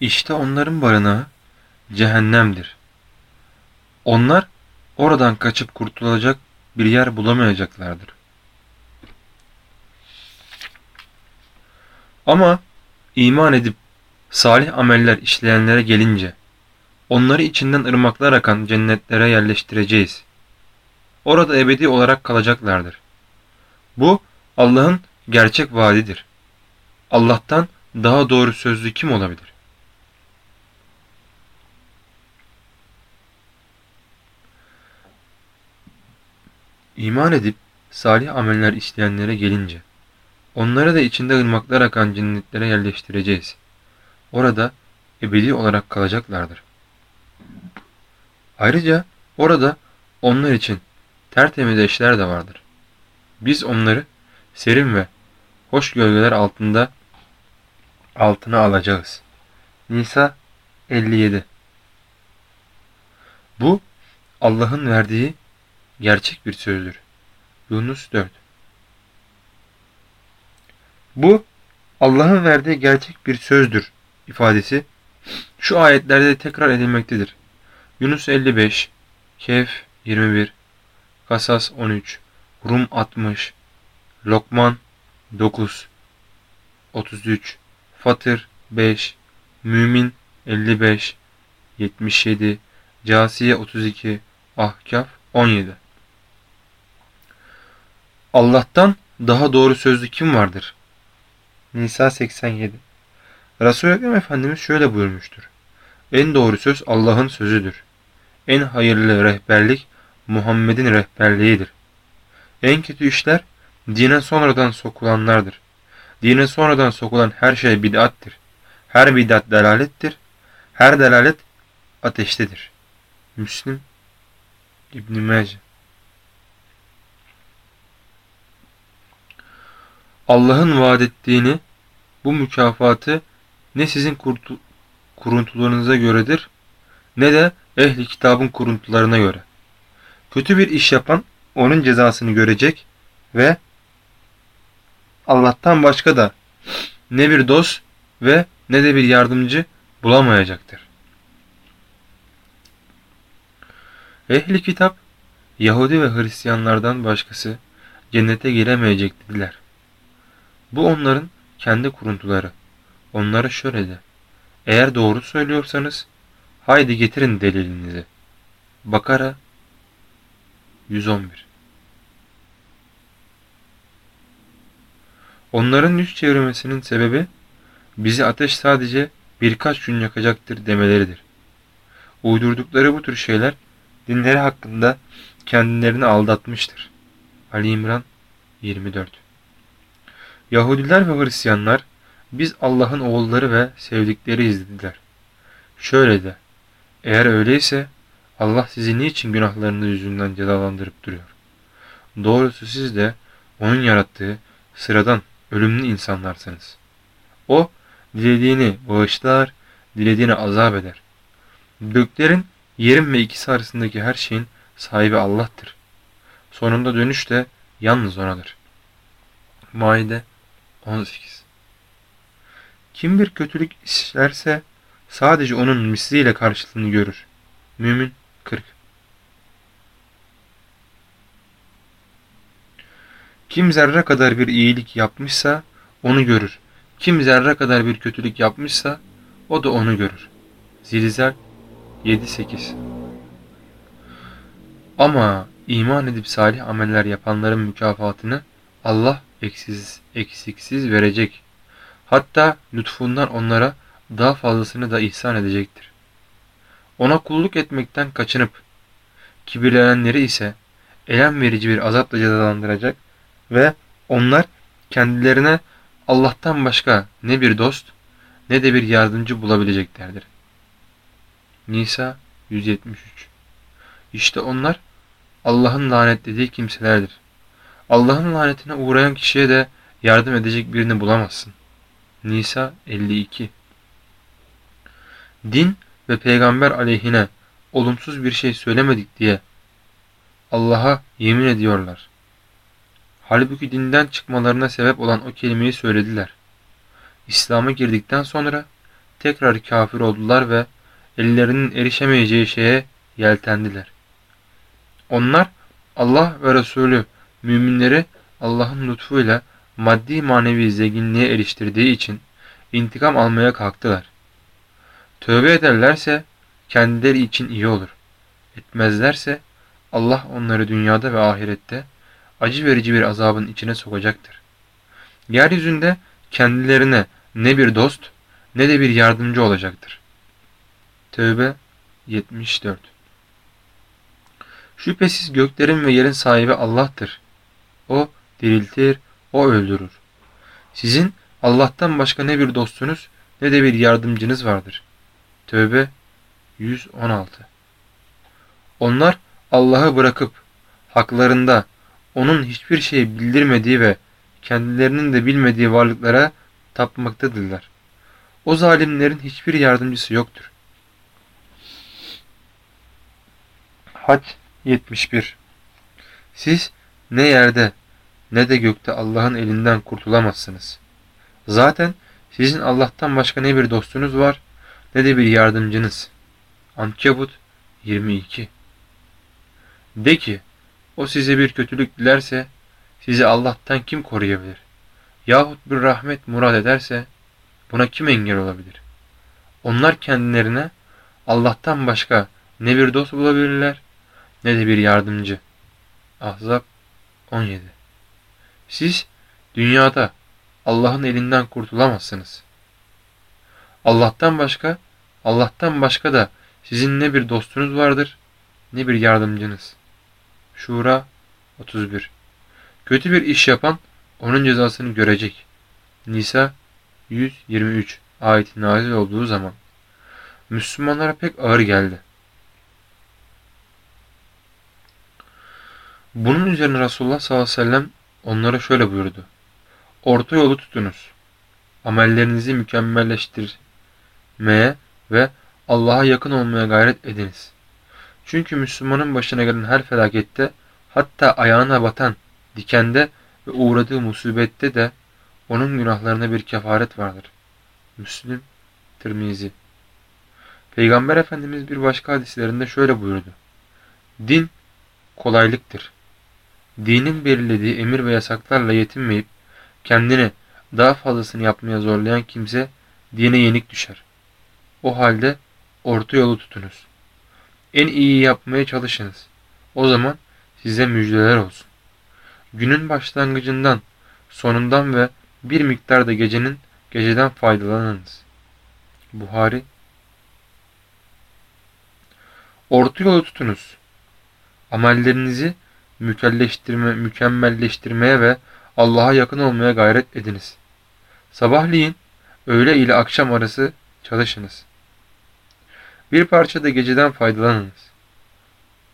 İşte onların barınağı cehennemdir. Onlar oradan kaçıp kurtulacak bir yer bulamayacaklardır. Ama iman edip salih ameller işleyenlere gelince onları içinden ırmaklar akan cennetlere yerleştireceğiz. Orada ebedi olarak kalacaklardır. Bu Allah'ın gerçek vaadidir. Allah'tan daha doğru sözlü kim olabilir? İman edip salih ameller işleyenlere gelince, onları da içinde ırmaklar akan cennetlere yerleştireceğiz. Orada ebedi olarak kalacaklardır. Ayrıca orada onlar için tertemiz eşler de vardır. Biz onları serin ve hoş gölgeler altında altına alacağız. Nisa 57 Bu Allah'ın verdiği gerçek bir sözdür. Yunus 4 Bu Allah'ın verdiği gerçek bir sözdür ifadesi şu ayetlerde tekrar edilmektedir. Yunus 55, Kehf 21, Kasas 13, Rum 60, Lokman 9, 33, Fatır 5, Mümin 55, 77, Casiye 32, Ahkaf 17. Allah'tan daha doğru sözlü kim vardır? Nisa 87 Resul-i Ekrem Efendimiz şöyle buyurmuştur. En doğru söz Allah'ın sözüdür. En hayırlı rehberlik Muhammed'in rehberliğidir. En kötü işler dine sonradan sokulanlardır. Dine sonradan sokulan her şey bid'attir. Her bid'at delalettir. Her delalet ateştedir. Müslim İbn Mece Allah'ın vaad ettiğini bu mükafatı ne sizin kuruntularınıza göredir ne de ehli kitabın kuruntularına göre. Kötü bir iş yapan onun cezasını görecek ve Allah'tan başka da ne bir dost ve ne de bir yardımcı bulamayacaktır. Ehli kitap Yahudi ve Hristiyanlardan başkası cennete giremeyecek dediler. Bu onların kendi kuruntuları. Onlara şöyle de. Eğer doğru söylüyorsanız haydi getirin delilinizi. Bakara 111 Onların yüz çevirmesinin sebebi bizi ateş sadece birkaç gün yakacaktır demeleridir. Uydurdukları bu tür şeyler dinleri hakkında kendilerini aldatmıştır. Ali İmran 24 Yahudiler ve Hristiyanlar biz Allah'ın oğulları ve sevdikleri izlediler. Şöyle de, eğer öyleyse Allah sizi niçin günahlarınız yüzünden cezalandırıp duruyor? Doğrusu siz de onun yarattığı sıradan ölümlü insanlarsınız. O dilediğini bağışlar, dilediğini azap eder. Göklerin, yerin ve ikisi arasındaki her şeyin sahibi Allah'tır. Sonunda dönüş de yalnız O'nadır. Maide 18 Kim bir kötülük işlerse sadece onun misliyle karşılığını görür. Mümin 40 Kim zerre kadar bir iyilik yapmışsa onu görür. Kim zerre kadar bir kötülük yapmışsa o da onu görür. Zilzal 7-8 Ama iman edip salih ameller yapanların mükafatını Allah eksiksiz, eksiksiz verecek. Hatta lütfundan onlara daha fazlasını da ihsan edecektir. Ona kulluk etmekten kaçınıp kibirlenenleri ise elem verici bir azapla cezalandıracak ve onlar kendilerine Allah'tan başka ne bir dost ne de bir yardımcı bulabileceklerdir. Nisa 173 İşte onlar Allah'ın lanetlediği kimselerdir. Allah'ın lanetine uğrayan kişiye de yardım edecek birini bulamazsın. Nisa 52 Din ve peygamber aleyhine olumsuz bir şey söylemedik diye Allah'a yemin ediyorlar. Halbuki dinden çıkmalarına sebep olan o kelimeyi söylediler. İslam'a girdikten sonra tekrar kafir oldular ve ellerinin erişemeyeceği şeye yeltendiler. Onlar Allah ve Resulü müminleri Allah'ın lütfuyla maddi manevi zenginliğe eriştirdiği için intikam almaya kalktılar. Tövbe ederlerse kendileri için iyi olur. Etmezlerse Allah onları dünyada ve ahirette acı verici bir azabın içine sokacaktır. Yeryüzünde kendilerine ne bir dost ne de bir yardımcı olacaktır. Tövbe 74 Şüphesiz göklerin ve yerin sahibi Allah'tır. O diriltir, O öldürür. Sizin Allah'tan başka ne bir dostunuz ne de bir yardımcınız vardır. Tövbe 116 Onlar Allah'ı bırakıp haklarında onun hiçbir şey bildirmediği ve kendilerinin de bilmediği varlıklara tapmaktadırlar. O zalimlerin hiçbir yardımcısı yoktur. Hac 71 Siz ne yerde ne de gökte Allah'ın elinden kurtulamazsınız. Zaten sizin Allah'tan başka ne bir dostunuz var ne de bir yardımcınız. Ankebut 22 De ki, o size bir kötülük dilerse, sizi Allah'tan kim koruyabilir? Yahut bir rahmet murad ederse, buna kim engel olabilir? Onlar kendilerine Allah'tan başka ne bir dost bulabilirler, ne de bir yardımcı. Ahzab 17 Siz dünyada Allah'ın elinden kurtulamazsınız. Allah'tan başka, Allah'tan başka da sizin ne bir dostunuz vardır, ne bir yardımcınız. Şura 31 Kötü bir iş yapan onun cezasını görecek. Nisa 123 ayeti nazil olduğu zaman Müslümanlara pek ağır geldi. Bunun üzerine Resulullah sallallahu aleyhi ve sellem onlara şöyle buyurdu. Orta yolu tutunuz. Amellerinizi mükemmelleştirmeye ve Allah'a yakın olmaya gayret ediniz. Çünkü Müslümanın başına gelen her felakette hatta ayağına batan dikende ve uğradığı musibette de onun günahlarına bir kefaret vardır. Müslüm, Tirmizi. Peygamber Efendimiz bir başka hadislerinde şöyle buyurdu. Din kolaylıktır. Dinin belirlediği emir ve yasaklarla yetinmeyip kendini daha fazlasını yapmaya zorlayan kimse dine yenik düşer. O halde orta yolu tutunuz. En iyi yapmaya çalışınız. O zaman size müjdeler olsun. Günün başlangıcından, sonundan ve bir miktar da gecenin geceden faydalanınız. Buhari Orta yolu tutunuz. Amellerinizi mükelleştirme, mükemmelleştirmeye ve Allah'a yakın olmaya gayret ediniz. Sabahleyin öğle ile akşam arası çalışınız. Bir parça da geceden faydalanınız.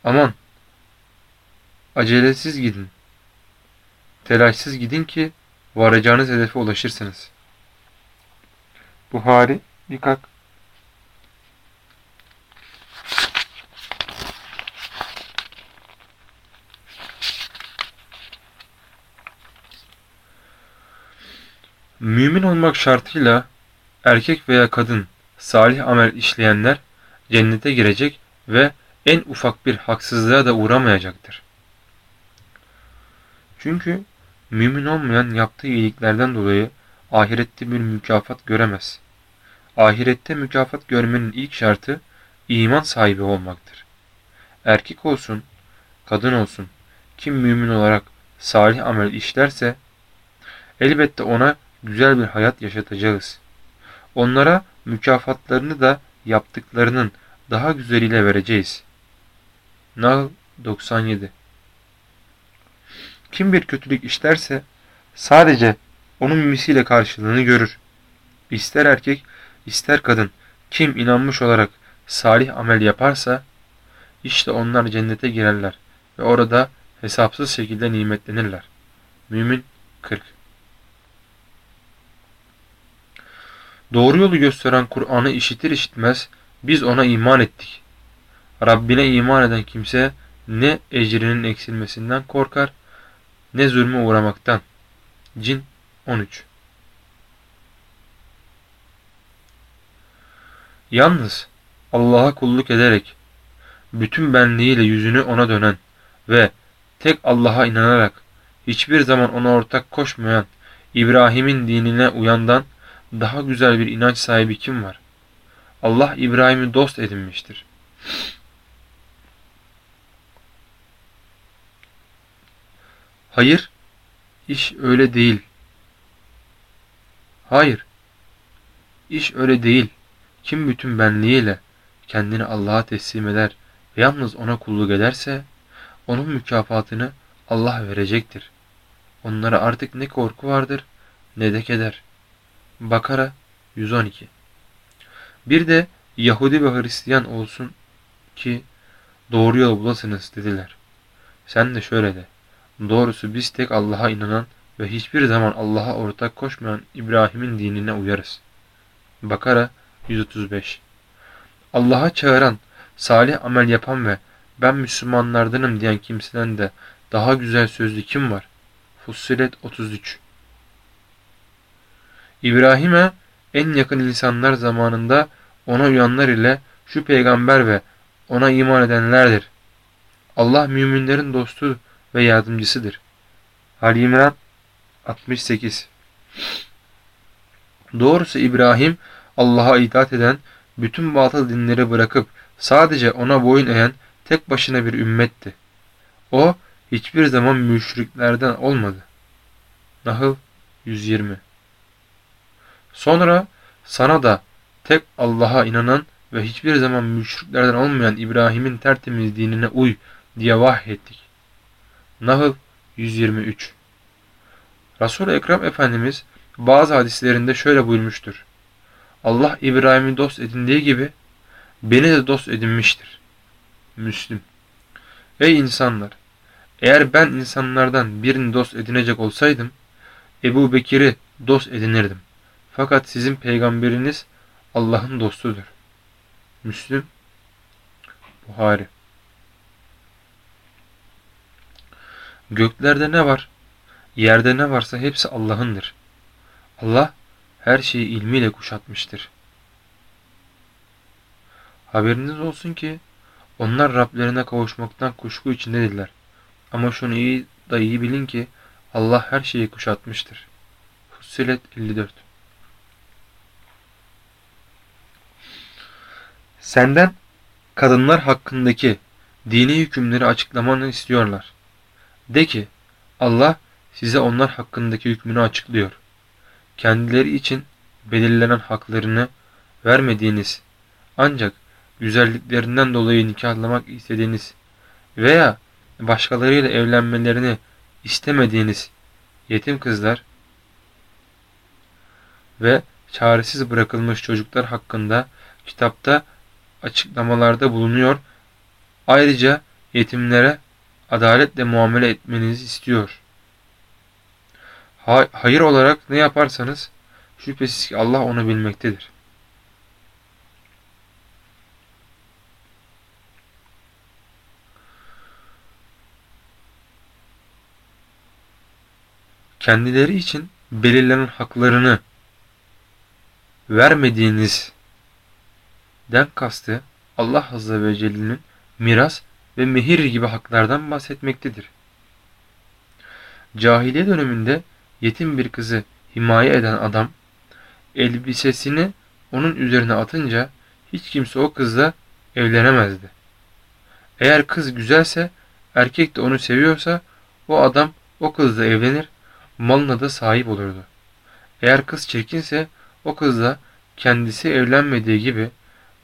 Aman! Acelesiz gidin. Telaşsız gidin ki varacağınız hedefe ulaşırsınız. Buhari, Dikak Mümin olmak şartıyla erkek veya kadın salih amel işleyenler cennete girecek ve en ufak bir haksızlığa da uğramayacaktır. Çünkü mümin olmayan yaptığı iyiliklerden dolayı ahirette bir mükafat göremez. Ahirette mükafat görmenin ilk şartı iman sahibi olmaktır. Erkek olsun, kadın olsun, kim mümin olarak salih amel işlerse elbette ona güzel bir hayat yaşatacağız. Onlara mükafatlarını da yaptıklarının daha güzeliyle vereceğiz. Nahl 97 Kim bir kötülük işlerse sadece onun misiyle karşılığını görür. İster erkek ister kadın kim inanmış olarak salih amel yaparsa işte onlar cennete girerler ve orada hesapsız şekilde nimetlenirler. Mümin 40 Doğru yolu gösteren Kur'an'ı işitir işitmez biz ona iman ettik. Rabbine iman eden kimse ne ecrinin eksilmesinden korkar ne zulme uğramaktan. Cin 13 Yalnız Allah'a kulluk ederek bütün benliğiyle yüzünü ona dönen ve tek Allah'a inanarak hiçbir zaman ona ortak koşmayan İbrahim'in dinine uyandan daha güzel bir inanç sahibi kim var? Allah İbrahim'i dost edinmiştir. Hayır, iş öyle değil. Hayır, iş öyle değil. Kim bütün benliğiyle kendini Allah'a teslim eder ve yalnız ona kulluk ederse, onun mükafatını Allah verecektir. Onlara artık ne korku vardır ne de keder. Bakara 112 Bir de Yahudi ve Hristiyan olsun ki doğru yol bulasınız dediler. Sen de şöyle de. Doğrusu biz tek Allah'a inanan ve hiçbir zaman Allah'a ortak koşmayan İbrahim'in dinine uyarız. Bakara 135 Allah'a çağıran, salih amel yapan ve ben Müslümanlardanım diyen kimseden de daha güzel sözlü kim var? Fussilet 33 İbrahim'e en yakın insanlar zamanında ona uyanlar ile şu peygamber ve ona iman edenlerdir. Allah müminlerin dostu ve yardımcısıdır. Ali İmran 68 Doğrusu İbrahim Allah'a itaat eden, bütün batıl dinleri bırakıp sadece ona boyun eğen tek başına bir ümmetti. O hiçbir zaman müşriklerden olmadı. Nahl 120 Sonra sana da tek Allah'a inanan ve hiçbir zaman müşriklerden olmayan İbrahim'in tertemiz dinine uy diye vahyettik. Nahl 123 Resul-i Ekrem Efendimiz bazı hadislerinde şöyle buyurmuştur. Allah İbrahim'i dost edindiği gibi beni de dost edinmiştir. Müslüm Ey insanlar! Eğer ben insanlardan birini dost edinecek olsaydım, Ebu Bekir'i dost edinirdim. Fakat sizin peygamberiniz Allah'ın dostudur. Müslüm Buhari Göklerde ne var? Yerde ne varsa hepsi Allah'ındır. Allah her şeyi ilmiyle kuşatmıştır. Haberiniz olsun ki onlar Rablerine kavuşmaktan kuşku içindedirler. Ama şunu iyi da iyi bilin ki Allah her şeyi kuşatmıştır. Fussilet 54 Senden kadınlar hakkındaki dini hükümleri açıklamanı istiyorlar. De ki Allah size onlar hakkındaki hükmünü açıklıyor. Kendileri için belirlenen haklarını vermediğiniz ancak güzelliklerinden dolayı nikahlamak istediğiniz veya başkalarıyla evlenmelerini istemediğiniz yetim kızlar ve çaresiz bırakılmış çocuklar hakkında kitapta açıklamalarda bulunuyor. Ayrıca yetimlere adaletle muamele etmenizi istiyor. Hayır olarak ne yaparsanız şüphesiz ki Allah onu bilmektedir. kendileri için belirlenen haklarını vermediğiniz den kastı Allah Azze ve Celle'nin miras ve mehir gibi haklardan bahsetmektedir. Cahiliye döneminde yetim bir kızı himaye eden adam elbisesini onun üzerine atınca hiç kimse o kızla evlenemezdi. Eğer kız güzelse, erkek de onu seviyorsa o adam o kızla evlenir malına da sahip olurdu. Eğer kız çirkinse o kızla kendisi evlenmediği gibi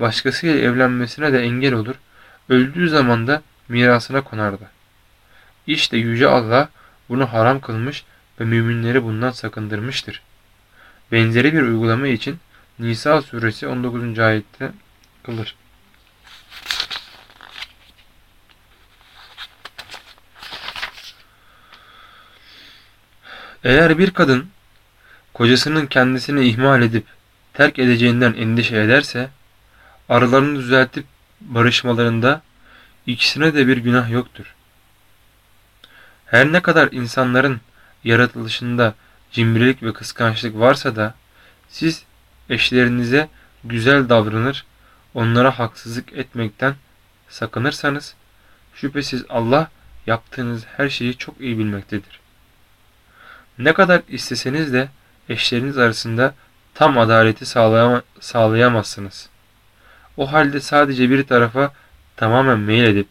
başkasıyla evlenmesine de engel olur, öldüğü zaman da mirasına konardı. İşte Yüce Allah bunu haram kılmış ve müminleri bundan sakındırmıştır. Benzeri bir uygulama için Nisa suresi 19. ayette kılır. Eğer bir kadın kocasının kendisini ihmal edip terk edeceğinden endişe ederse aralarını düzeltip barışmalarında ikisine de bir günah yoktur. Her ne kadar insanların yaratılışında cimrilik ve kıskançlık varsa da siz eşlerinize güzel davranır onlara haksızlık etmekten sakınırsanız şüphesiz Allah yaptığınız her şeyi çok iyi bilmektedir. Ne kadar isteseniz de eşleriniz arasında tam adaleti sağlayama sağlayamazsınız. O halde sadece bir tarafa tamamen meyil edip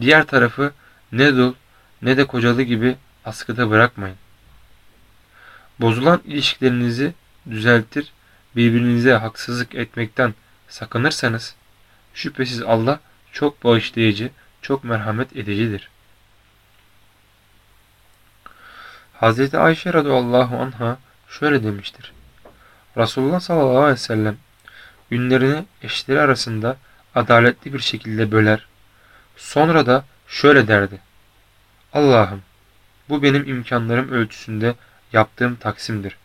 diğer tarafı ne dul ne de kocalı gibi askıda bırakmayın. Bozulan ilişkilerinizi düzeltir, birbirinize haksızlık etmekten sakınırsanız şüphesiz Allah çok bağışlayıcı, çok merhamet edicidir. Hz. Ayşe radıyallahu anha şöyle demiştir. Resulullah sallallahu aleyhi ve sellem günlerini eşleri arasında adaletli bir şekilde böler. Sonra da şöyle derdi. Allah'ım bu benim imkanlarım ölçüsünde yaptığım taksimdir.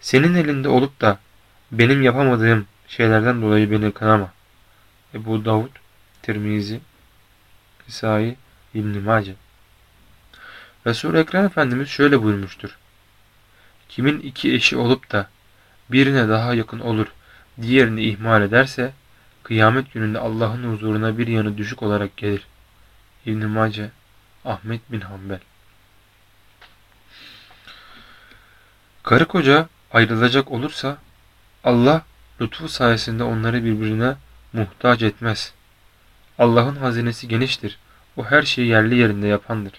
Senin elinde olup da benim yapamadığım şeylerden dolayı beni kınama. Ebu Davud, Tirmizi, İsai, İbn-i Mace. Resul-i Ekrem Efendimiz şöyle buyurmuştur. Kimin iki eşi olup da birine daha yakın olur, diğerini ihmal ederse, kıyamet gününde Allah'ın huzuruna bir yanı düşük olarak gelir. İbn-i Mace, Ahmet bin Hanbel Karı koca ayrılacak olursa Allah lütfu sayesinde onları birbirine muhtaç etmez. Allah'ın hazinesi geniştir. O her şeyi yerli yerinde yapandır.